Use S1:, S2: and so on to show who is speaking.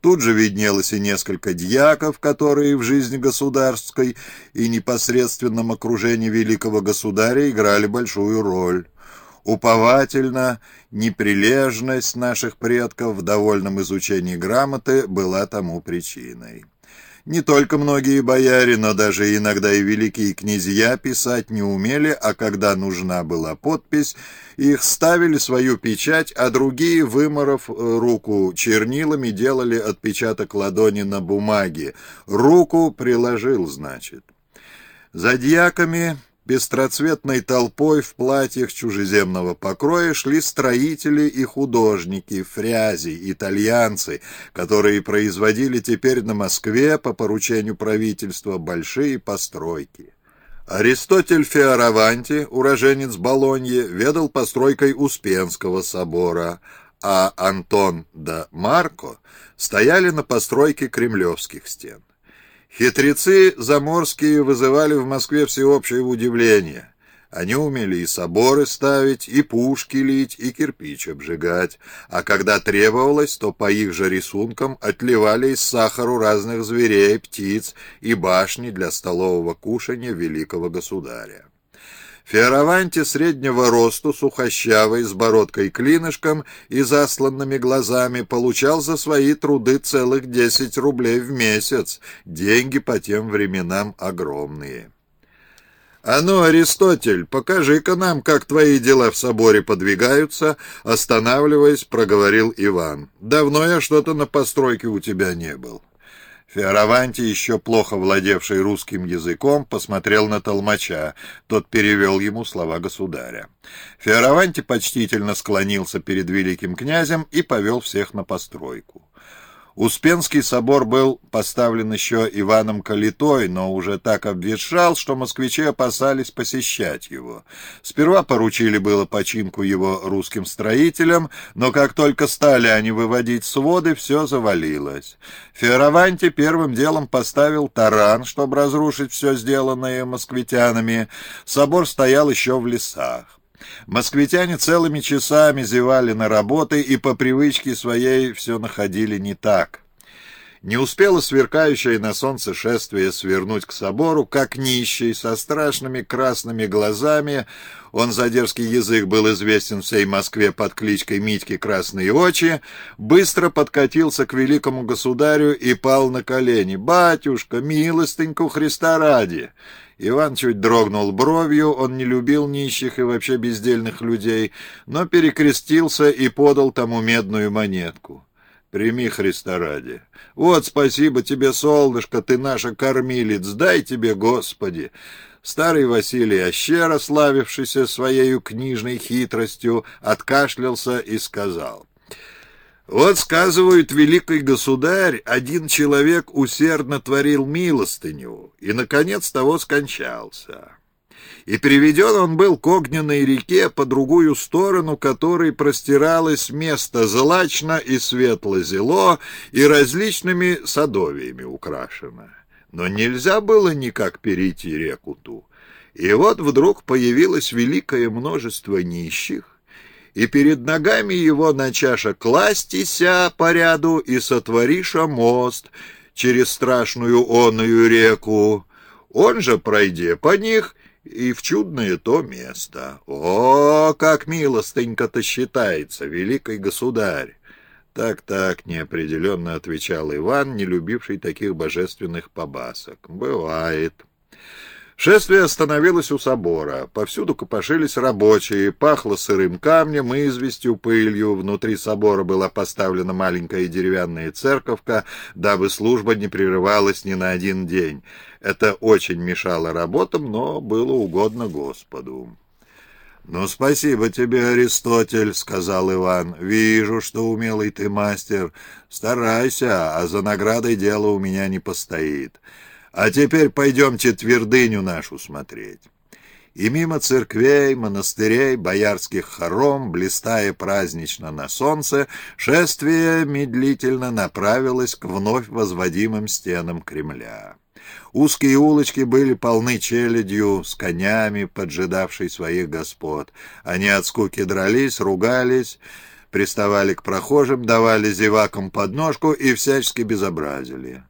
S1: Тут же виднелось и несколько дьяков, которые в жизни государской и непосредственном окружении великого государя играли большую роль. Уповательно, неприлежность наших предков в довольном изучении грамоты была тому причиной. Не только многие бояре, но даже иногда и великие князья писать не умели, а когда нужна была подпись, их ставили свою печать, а другие, выморов э, руку чернилами, делали отпечаток ладони на бумаге. Руку приложил, значит. За дьяками Пестроцветной толпой в платьях чужеземного покроя шли строители и художники, фрязи, итальянцы, которые производили теперь на Москве по поручению правительства большие постройки. Аристотель Феораванти, уроженец Болоньи, ведал постройкой Успенского собора, а Антон да Марко стояли на постройке кремлевских стен. Хитрецы заморские вызывали в Москве всеобщее удивление. Они умели и соборы ставить, и пушки лить, и кирпич обжигать, а когда требовалось, то по их же рисункам отливали из сахару разных зверей, птиц и башни для столового кушания великого государя. Фиараванте среднего росту, сухощавый, с бородкой-клинышком и засланными глазами, получал за свои труды целых десять рублей в месяц. Деньги по тем временам огромные. «А ну, Аристотель, покажи-ка нам, как твои дела в соборе подвигаются», останавливаясь, проговорил Иван. «Давно я что-то на постройке у тебя не был». Фиараванти, еще плохо владевший русским языком, посмотрел на толмача. Тот перевел ему слова государя. Фиараванти почтительно склонился перед великим князем и повел всех на постройку. Успенский собор был поставлен еще Иваном Калитой, но уже так обветшал, что москвичи опасались посещать его. Сперва поручили было починку его русским строителям, но как только стали они выводить своды, все завалилось. Фиораванти первым делом поставил таран, чтобы разрушить все сделанное москвитянами. Собор стоял еще в лесах. Москвитяне целыми часами зевали на работы и по привычке своей все находили не так. Не успело сверкающее на солнце шествие свернуть к собору, как нищий, со страшными красными глазами, он за дерзкий язык был известен всей Москве под кличкой Митьки Красные Очи, быстро подкатился к великому государю и пал на колени. «Батюшка, милостыньку Христа ради!» Иван чуть дрогнул бровью, он не любил нищих и вообще бездельных людей, но перекрестился и подал тому медную монетку. «Прими Христа ради. Вот спасибо тебе, солнышко, ты наша кормилец, дай тебе, Господи!» Старый Василий Ощера, славившийся своей книжной хитростью, откашлялся и сказал — вот, сказывают, великий государь, один человек усердно творил милостыню, и, наконец, того скончался. И приведен он был к огненной реке, по другую сторону которой простиралось место злачно и светло-зело, и различными садовиями украшено. Но нельзя было никак перейти реку ту. И вот вдруг появилось великое множество нищих, и перед ногами его на чаша кластися по ряду и сотвориша мост через страшную оную реку. Он же, пройде по них, и в чудное то место. О, как милостынько-то считается, великий государь! «Так-так», — неопределенно отвечал Иван, не любивший таких божественных побасок. «Бывает». Шествие остановилось у собора. Повсюду копошились рабочие, пахло сырым камнем и известью пылью. Внутри собора была поставлена маленькая деревянная церковка, дабы служба не прерывалась ни на один день. Это очень мешало работам, но было угодно Господу. «Ну, спасибо тебе, Аристотель», — сказал Иван. «Вижу, что умелый ты мастер. Старайся, а за наградой дело у меня не постоит». А теперь пойдемте твердыню нашу смотреть. И мимо церквей, монастырей, боярских хором, блистая празднично на солнце, шествие медлительно направилось к вновь возводимым стенам Кремля. Узкие улочки были полны челядью с конями, поджидавшей своих господ. Они от скуки дрались, ругались, приставали к прохожим, давали зевакам подножку и всячески безобразили.